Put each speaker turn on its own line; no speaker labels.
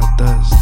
that does.